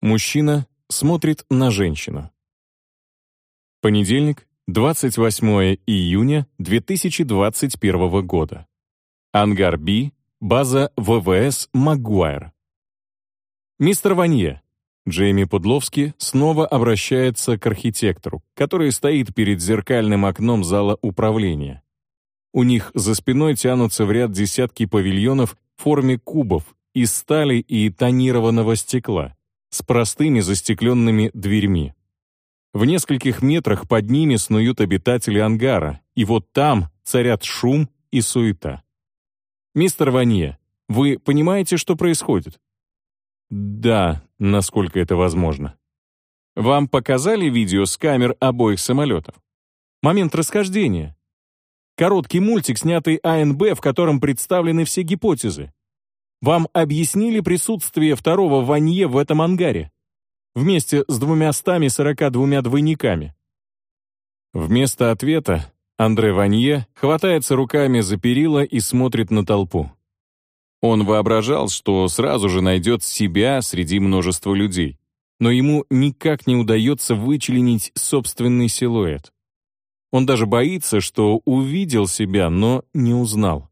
Мужчина смотрит на женщину. Понедельник, 28 июня 2021 года. Ангар Би, база ВВС «Магуайр». «Мистер Ванье», Джейми Пудловский снова обращается к архитектору, который стоит перед зеркальным окном зала управления. У них за спиной тянутся в ряд десятки павильонов в форме кубов из стали и тонированного стекла с простыми застекленными дверьми. В нескольких метрах под ними снуют обитатели ангара, и вот там царят шум и суета. «Мистер Ванье, вы понимаете, что происходит?» «Да, насколько это возможно». «Вам показали видео с камер обоих самолетов?» «Момент расхождения». «Короткий мультик, снятый АНБ, в котором представлены все гипотезы. Вам объяснили присутствие второго Ванье в этом ангаре?» вместе с двумя стами сорока двумя двойниками. Вместо ответа Андре Ванье хватается руками за перила и смотрит на толпу. Он воображал, что сразу же найдет себя среди множества людей, но ему никак не удается вычленить собственный силуэт. Он даже боится, что увидел себя, но не узнал.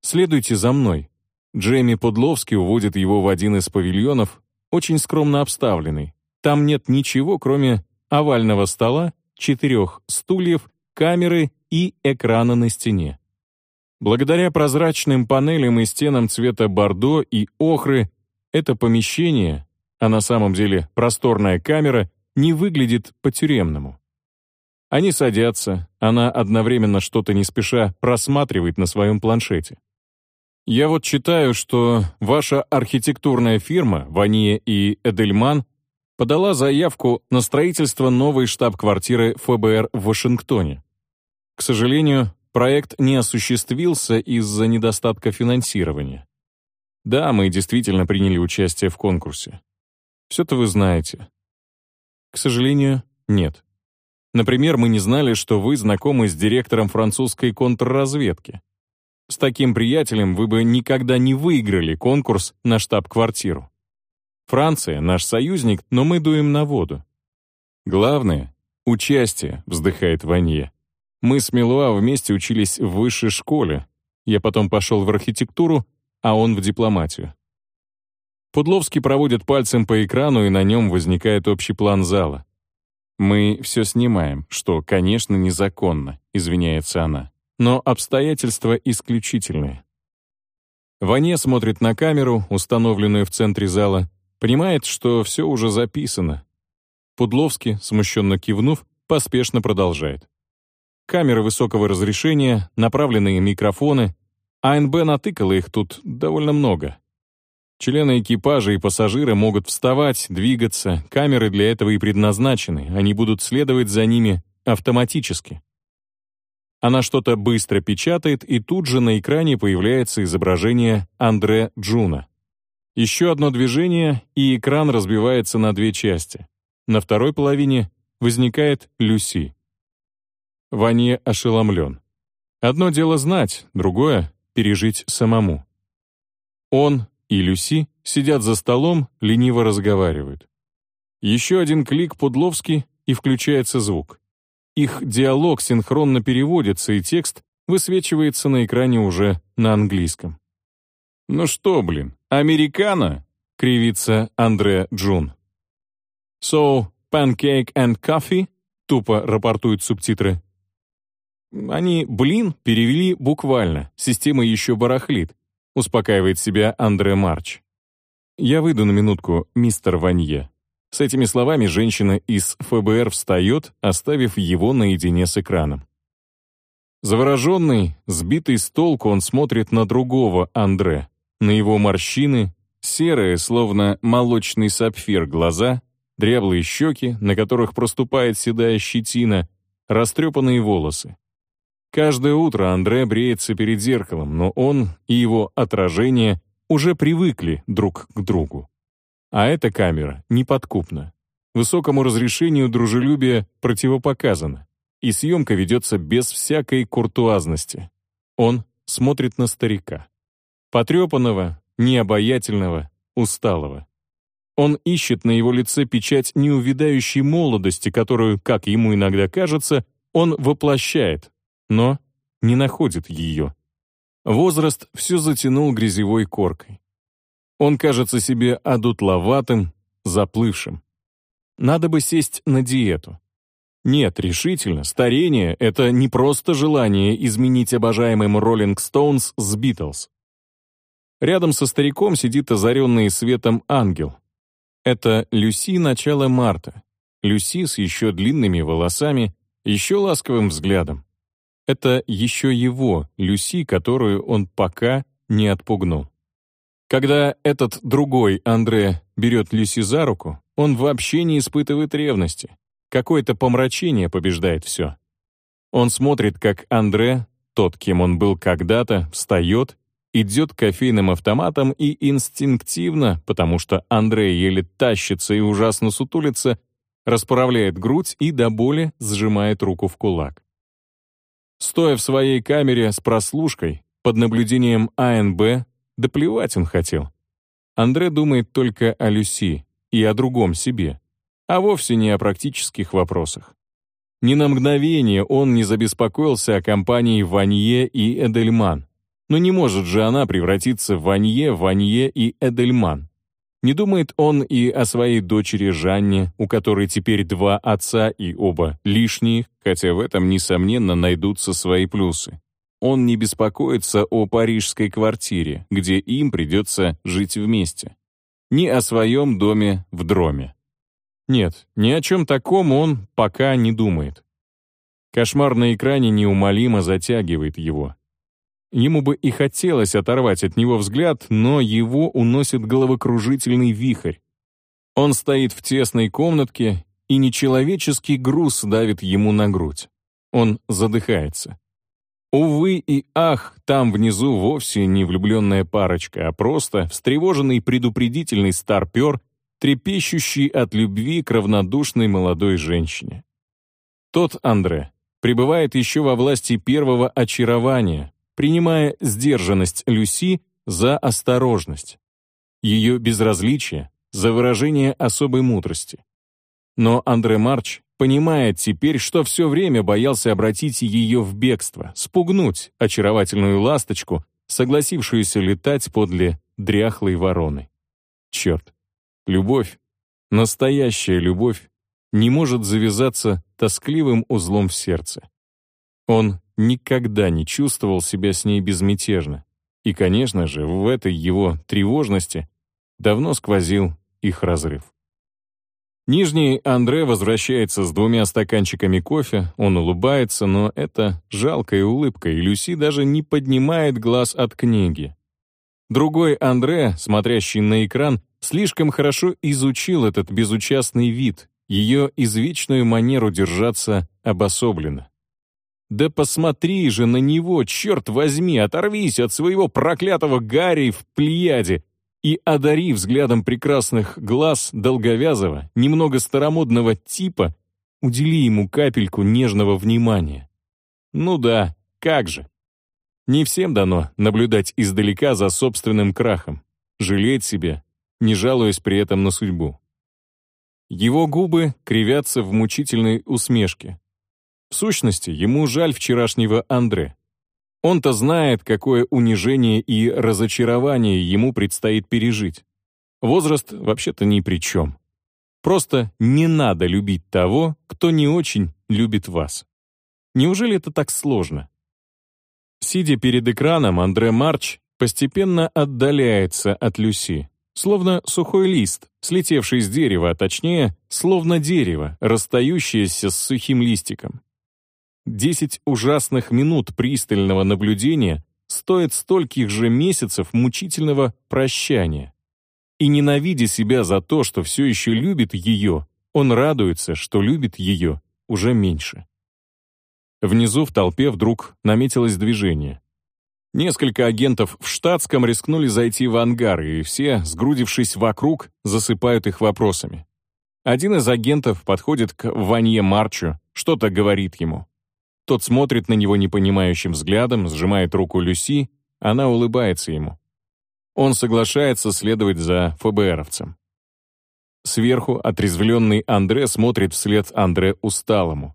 «Следуйте за мной». Джейми Подловский уводит его в один из павильонов, очень скромно обставленный. Там нет ничего, кроме овального стола, четырех стульев, камеры и экрана на стене. Благодаря прозрачным панелям и стенам цвета бордо и охры, это помещение, а на самом деле просторная камера, не выглядит по-тюремному. Они садятся, она одновременно что-то не спеша просматривает на своем планшете. Я вот читаю, что ваша архитектурная фирма, Ванье и Эдельман, подала заявку на строительство новой штаб-квартиры ФБР в Вашингтоне. К сожалению, проект не осуществился из-за недостатка финансирования. Да, мы действительно приняли участие в конкурсе. Все-то вы знаете. К сожалению, нет. Например, мы не знали, что вы знакомы с директором французской контрразведки. С таким приятелем вы бы никогда не выиграли конкурс на штаб-квартиру. Франция — наш союзник, но мы дуем на воду. Главное — участие, вздыхает Ванье. Мы с Милуа вместе учились в высшей школе. Я потом пошел в архитектуру, а он в дипломатию. Пудловский проводит пальцем по экрану, и на нем возникает общий план зала. «Мы все снимаем, что, конечно, незаконно», — извиняется она но обстоятельства исключительные. Ване смотрит на камеру, установленную в центре зала, понимает, что все уже записано. Пудловский, смущенно кивнув, поспешно продолжает. Камеры высокого разрешения, направленные микрофоны. АНБ натыкало их тут довольно много. Члены экипажа и пассажиры могут вставать, двигаться, камеры для этого и предназначены, они будут следовать за ними автоматически. Она что-то быстро печатает, и тут же на экране появляется изображение Андре Джуна. Еще одно движение, и экран разбивается на две части. На второй половине возникает Люси. Ване ошеломлен. Одно дело знать, другое — пережить самому. Он и Люси сидят за столом, лениво разговаривают. Еще один клик Пудловский, и включается звук. Их диалог синхронно переводится, и текст высвечивается на экране уже на английском. «Ну что, блин, американо?» — кривится Андре Джун. «So, pancake and coffee?» — тупо рапортуют субтитры. Они «блин» перевели буквально, система еще барахлит, успокаивает себя Андре Марч. «Я выйду на минутку, мистер Ванье», с этими словами женщина из ФБР встает, оставив его наедине с экраном. Завороженный, сбитый с толку, он смотрит на другого Андре, на его морщины, серые, словно молочный сапфир, глаза, дряблые щеки, на которых проступает седая щетина, растрепанные волосы. Каждое утро Андре бреется перед зеркалом, но он и его отражение уже привыкли друг к другу. А эта камера неподкупна. Высокому разрешению дружелюбие противопоказано, и съемка ведется без всякой куртуазности. Он смотрит на старика. Потрепанного, необаятельного, усталого. Он ищет на его лице печать неувидающей молодости, которую, как ему иногда кажется, он воплощает, но не находит ее. Возраст все затянул грязевой коркой. Он кажется себе одутловатым, заплывшим. Надо бы сесть на диету. Нет, решительно, старение — это не просто желание изменить обожаемым Роллинг Стоунс с Битлз. Рядом со стариком сидит озаренный светом ангел. Это Люси начала марта. Люси с еще длинными волосами, еще ласковым взглядом. Это еще его, Люси, которую он пока не отпугнул. Когда этот другой Андре берет Люси за руку, он вообще не испытывает ревности. Какое-то помрачение побеждает все. Он смотрит, как Андре, тот, кем он был когда-то, встает, идет к кофейным автоматам и инстинктивно, потому что Андре еле тащится и ужасно сутулится, расправляет грудь и до боли сжимает руку в кулак. Стоя в своей камере с прослушкой, под наблюдением АНБ, да плевать он хотел. Андре думает только о Люси и о другом себе а вовсе не о практических вопросах. Ни на мгновение он не забеспокоился о компании Ванье и Эдельман. Но не может же она превратиться в Ванье, Ванье и Эдельман. Не думает он и о своей дочери Жанне, у которой теперь два отца и оба лишние, хотя в этом, несомненно, найдутся свои плюсы. Он не беспокоится о парижской квартире, где им придется жить вместе. Ни о своем доме в Дроме. Нет, ни о чем таком он пока не думает. Кошмар на экране неумолимо затягивает его. Ему бы и хотелось оторвать от него взгляд, но его уносит головокружительный вихрь. Он стоит в тесной комнатке, и нечеловеческий груз давит ему на грудь. Он задыхается. Увы и ах, там внизу вовсе не влюбленная парочка, а просто встревоженный предупредительный старпер — трепещущий от любви к равнодушной молодой женщине. Тот Андре пребывает еще во власти первого очарования, принимая сдержанность Люси за осторожность, ее безразличие за выражение особой мудрости. Но Андре Марч понимает теперь, что все время боялся обратить ее в бегство, спугнуть очаровательную ласточку, согласившуюся летать подле дряхлой вороны. Черт, Любовь, настоящая любовь, не может завязаться тоскливым узлом в сердце. Он никогда не чувствовал себя с ней безмятежно. И, конечно же, в этой его тревожности давно сквозил их разрыв. Нижний Андре возвращается с двумя стаканчиками кофе, он улыбается, но это жалкая улыбка, и Люси даже не поднимает глаз от книги. Другой Андре, смотрящий на экран, слишком хорошо изучил этот безучастный вид, ее извечную манеру держаться обособленно. «Да посмотри же на него, черт возьми, оторвись от своего проклятого Гарри в плеяде и одари взглядом прекрасных глаз долговязого, немного старомодного типа, удели ему капельку нежного внимания. Ну да, как же. Не всем дано наблюдать издалека за собственным крахом, жалеть себя, не жалуясь при этом на судьбу. Его губы кривятся в мучительной усмешке. В сущности, ему жаль вчерашнего Андре. Он-то знает, какое унижение и разочарование ему предстоит пережить. Возраст вообще-то ни при чем. Просто не надо любить того, кто не очень любит вас. Неужели это так сложно? Сидя перед экраном, Андре Марч постепенно отдаляется от Люси. Словно сухой лист, слетевший с дерева, а точнее, словно дерево, расстающееся с сухим листиком. Десять ужасных минут пристального наблюдения стоят стольких же месяцев мучительного прощания. И ненавидя себя за то, что все еще любит ее, он радуется, что любит ее уже меньше. Внизу в толпе вдруг наметилось движение. Несколько агентов в штатском рискнули зайти в ангар, и все, сгрудившись вокруг, засыпают их вопросами. Один из агентов подходит к Ванье Марчу, что-то говорит ему. Тот смотрит на него непонимающим взглядом, сжимает руку Люси, она улыбается ему. Он соглашается следовать за ФБРовцем. Сверху отрезвленный Андре смотрит вслед Андре усталому.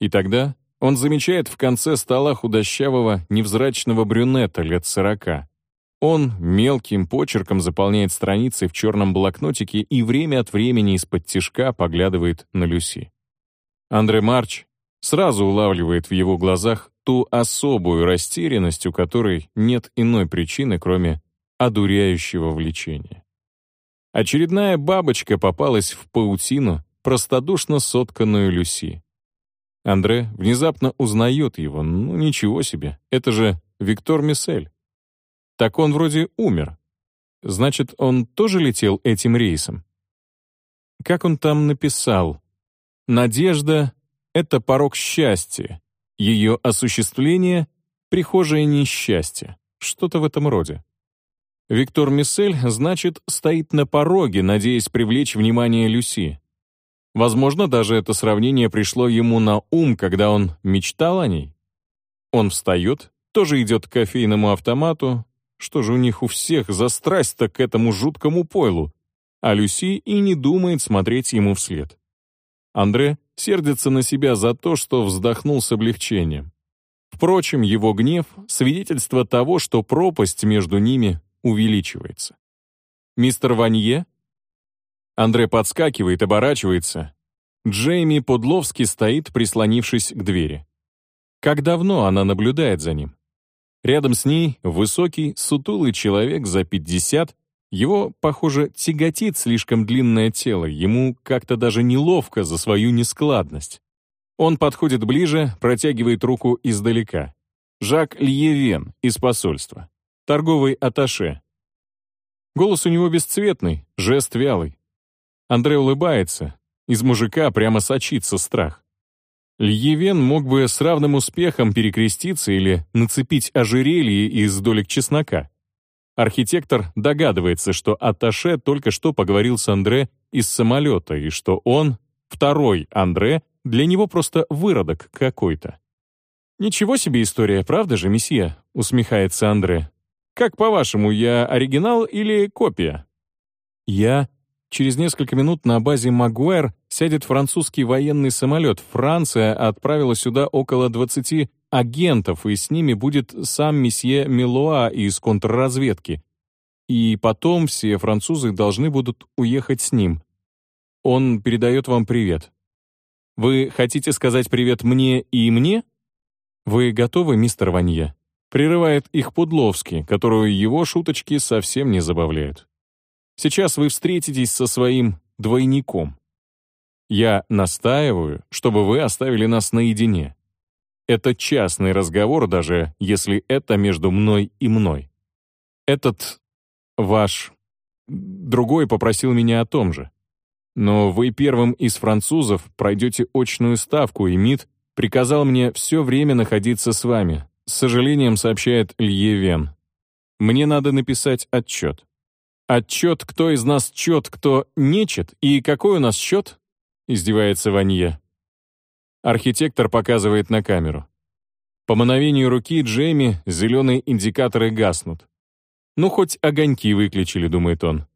И тогда он замечает в конце стола худощавого, невзрачного брюнета лет сорока. Он мелким почерком заполняет страницы в черном блокнотике и время от времени из-под тишка поглядывает на Люси. Андре Марч сразу улавливает в его глазах ту особую растерянность, у которой нет иной причины, кроме одуряющего влечения. Очередная бабочка попалась в паутину, простодушно сотканную Люси. Андре внезапно узнает его. Ну, ничего себе, это же Виктор Миссель. Так он вроде умер. Значит, он тоже летел этим рейсом? Как он там написал? «Надежда — это порог счастья. Ее осуществление — прихожее несчастье». Что-то в этом роде. Виктор Миссель, значит, стоит на пороге, надеясь привлечь внимание Люси. Возможно, даже это сравнение пришло ему на ум, когда он мечтал о ней. Он встает, тоже идет к кофейному автомату. Что же у них у всех за страсть-то к этому жуткому пойлу? А Люси и не думает смотреть ему вслед. Андре сердится на себя за то, что вздохнул с облегчением. Впрочем, его гнев — свидетельство того, что пропасть между ними увеличивается. «Мистер Ванье?» Андре подскакивает, оборачивается. Джейми Подловский стоит, прислонившись к двери. Как давно она наблюдает за ним? Рядом с ней высокий, сутулый человек за 50. Его, похоже, тяготит слишком длинное тело, ему как-то даже неловко за свою нескладность. Он подходит ближе, протягивает руку издалека. Жак Льевен из посольства торговый аташе. Голос у него бесцветный, жест вялый. Андрей улыбается, из мужика прямо сочится страх. Льевен мог бы с равным успехом перекреститься или нацепить ожерелье из долек чеснока. Архитектор догадывается, что Аташе только что поговорил с Андре из самолета, и что он, второй Андре, для него просто выродок какой-то. «Ничего себе история, правда же, месье?» — усмехается Андре. Как по-вашему, я оригинал или копия? Я. Через несколько минут на базе Магуэр сядет французский военный самолет. Франция отправила сюда около 20 агентов, и с ними будет сам месье Милуа из контрразведки. И потом все французы должны будут уехать с ним. Он передает вам привет. Вы хотите сказать привет мне и мне? Вы готовы, мистер Ванье? Прерывает их Пудловский, которую его шуточки совсем не забавляют. Сейчас вы встретитесь со своим двойником. Я настаиваю, чтобы вы оставили нас наедине. Это частный разговор, даже если это между мной и мной. Этот ваш другой попросил меня о том же. Но вы первым из французов пройдете очную ставку, и МИД приказал мне все время находиться с вами, с сожалением сообщает Лье Вен. Мне надо написать отчет. Отчет, кто из нас чет, кто нечет, и какой у нас счет? Издевается Ванье. Архитектор показывает на камеру. По мановению руки Джейми зеленые индикаторы гаснут. Ну, хоть огоньки выключили, думает он.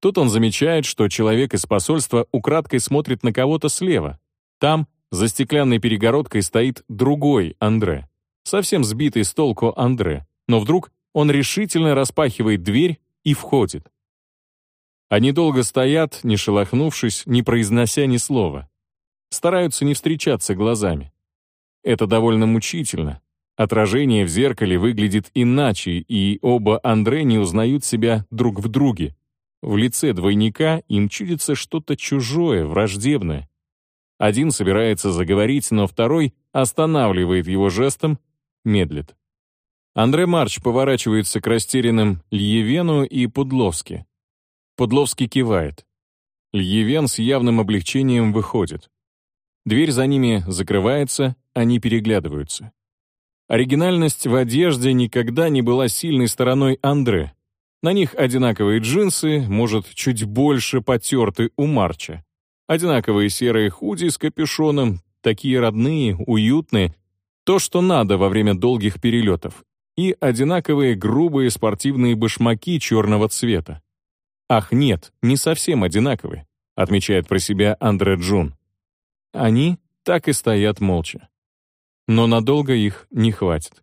Тут он замечает, что человек из посольства украдкой смотрит на кого-то слева. Там, за стеклянной перегородкой, стоит другой Андре совсем сбитый с толку Андре, но вдруг он решительно распахивает дверь и входит. Они долго стоят, не шелохнувшись, не произнося ни слова. Стараются не встречаться глазами. Это довольно мучительно. Отражение в зеркале выглядит иначе, и оба Андре не узнают себя друг в друге. В лице двойника им чудится что-то чужое, враждебное. Один собирается заговорить, но второй останавливает его жестом медлит. Андре Марч поворачивается к растерянным Льевену и Пудловски. Пудловский кивает. Льевен с явным облегчением выходит. Дверь за ними закрывается, они переглядываются. Оригинальность в одежде никогда не была сильной стороной Андре. На них одинаковые джинсы, может, чуть больше потерты у Марча. Одинаковые серые худи с капюшоном, такие родные, уютные, то, что надо во время долгих перелетов. И одинаковые грубые спортивные башмаки черного цвета. Ах нет, не совсем одинаковые. отмечает про себя Андре Джун. Они так и стоят молча. Но надолго их не хватит.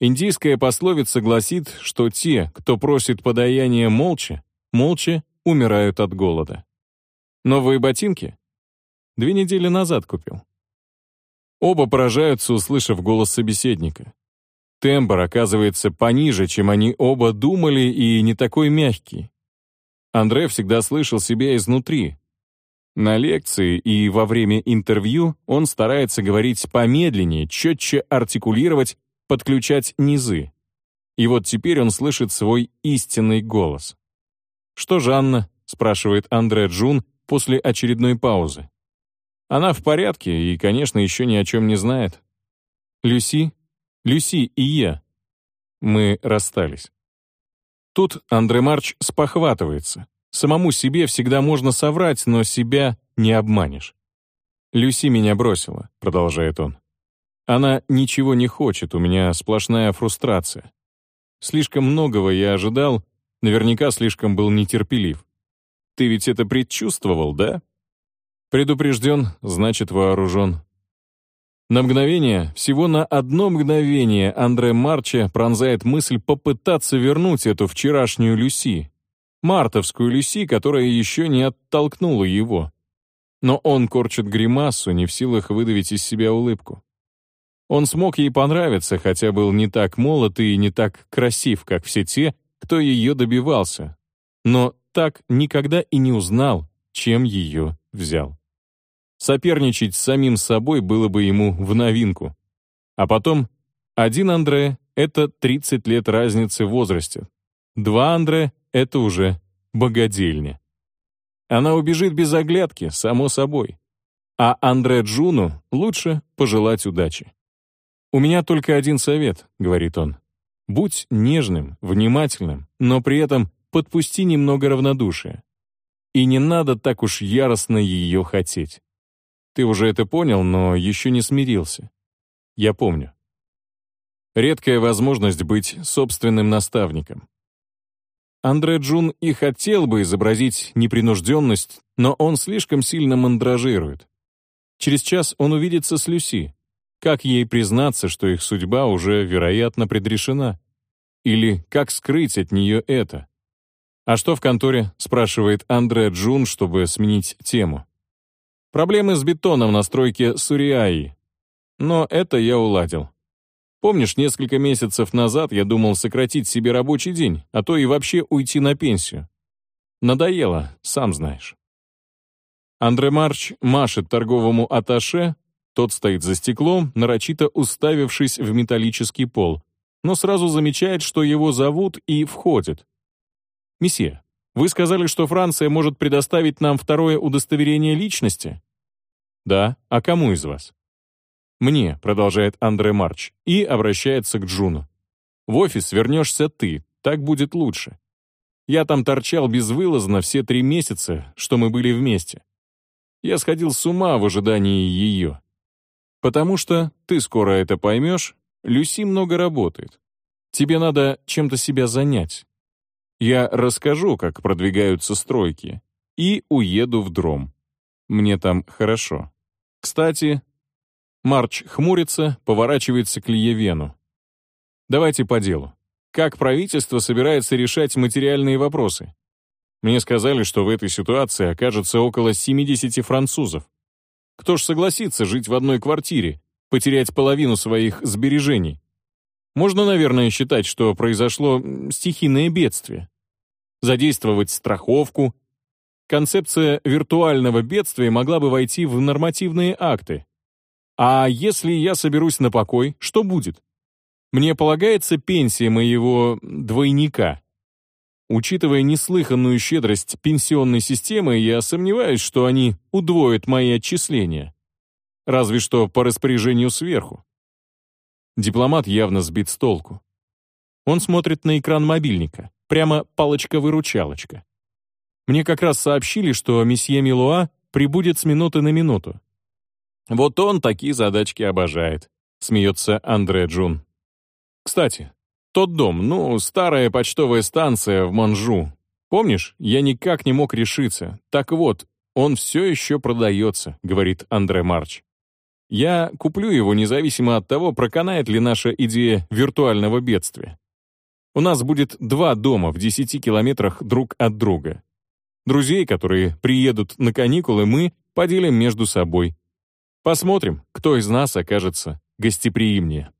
Индийская пословица гласит, что те, кто просит подаяния молча, молча умирают от голода. Новые ботинки? Две недели назад купил. Оба поражаются, услышав голос собеседника. Тембр оказывается пониже, чем они оба думали, и не такой мягкий. Андре всегда слышал себя изнутри. На лекции и во время интервью он старается говорить помедленнее, четче артикулировать, подключать низы. И вот теперь он слышит свой истинный голос. «Что Жанна?» — спрашивает Андре Джун после очередной паузы. Она в порядке и, конечно, еще ни о чем не знает. Люси? Люси и я. Мы расстались. Тут Андре Марч спохватывается. Самому себе всегда можно соврать, но себя не обманешь. «Люси меня бросила», — продолжает он. «Она ничего не хочет, у меня сплошная фрустрация. Слишком многого я ожидал, наверняка слишком был нетерпелив. Ты ведь это предчувствовал, да?» «Предупрежден, значит вооружен». На мгновение, всего на одно мгновение Андре Марча пронзает мысль попытаться вернуть эту вчерашнюю Люси, мартовскую Люси, которая еще не оттолкнула его. Но он корчит гримасу, не в силах выдавить из себя улыбку. Он смог ей понравиться, хотя был не так молод и не так красив, как все те, кто ее добивался. Но так никогда и не узнал, чем ее взял. Соперничать с самим собой было бы ему в новинку. А потом, один Андре — это 30 лет разницы в возрасте. Два Андре — это уже богадельня. Она убежит без оглядки, само собой. А Андре Джуну лучше пожелать удачи. «У меня только один совет», — говорит он. «Будь нежным, внимательным, но при этом подпусти немного равнодушия. И не надо так уж яростно ее хотеть. Ты уже это понял, но еще не смирился. Я помню. Редкая возможность быть собственным наставником. Андре Джун и хотел бы изобразить непринужденность, но он слишком сильно мандражирует. Через час он увидится с Люси. Как ей признаться, что их судьба уже, вероятно, предрешена? Или как скрыть от нее это? «А что в конторе?» — спрашивает Андре Джун, чтобы сменить тему. «Проблемы с бетоном на стройке Суриаи. Но это я уладил. Помнишь, несколько месяцев назад я думал сократить себе рабочий день, а то и вообще уйти на пенсию. Надоело, сам знаешь. Андре Марч машет торговому аташе, тот стоит за стеклом, нарочито уставившись в металлический пол, но сразу замечает, что его зовут и входит. «Месье, вы сказали, что Франция может предоставить нам второе удостоверение личности?» «Да, а кому из вас?» «Мне», — продолжает Андре Марч, и обращается к Джуну. «В офис вернешься ты, так будет лучше. Я там торчал безвылазно все три месяца, что мы были вместе. Я сходил с ума в ожидании ее. Потому что, ты скоро это поймешь, Люси много работает. Тебе надо чем-то себя занять. Я расскажу, как продвигаются стройки, и уеду в дром. Мне там хорошо. Кстати, Марч хмурится, поворачивается к Лиевену. Давайте по делу. Как правительство собирается решать материальные вопросы? Мне сказали, что в этой ситуации окажется около 70 французов. Кто ж согласится жить в одной квартире, потерять половину своих сбережений? Можно, наверное, считать, что произошло стихийное бедствие. Задействовать страховку. Концепция виртуального бедствия могла бы войти в нормативные акты, а если я соберусь на покой, что будет? Мне полагается пенсия моего двойника. Учитывая неслыханную щедрость пенсионной системы, я сомневаюсь, что они удвоят мои отчисления. Разве что по распоряжению сверху. Дипломат явно сбит с толку. Он смотрит на экран мобильника, прямо палочка-выручалочка. Мне как раз сообщили, что месье Милуа прибудет с минуты на минуту. Вот он такие задачки обожает», — смеется Андре Джун. «Кстати, тот дом, ну, старая почтовая станция в Манжу. Помнишь, я никак не мог решиться. Так вот, он все еще продается», — говорит Андре Марч. «Я куплю его независимо от того, проканает ли наша идея виртуального бедствия. У нас будет два дома в 10 километрах друг от друга. Друзей, которые приедут на каникулы, мы поделим между собой. Посмотрим, кто из нас окажется гостеприимнее».